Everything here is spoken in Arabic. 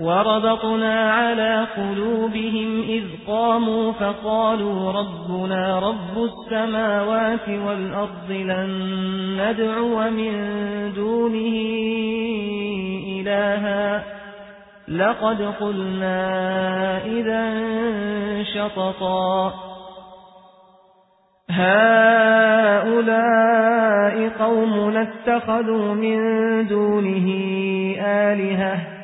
وربطنا على قلوبهم إذ قاموا فقالوا ربنا رب السماوات والأرض لن ندعو من دونه إلها. لقد قلنا إذا شططا. هؤلاء قوم اتخذوا من دونه آلهة.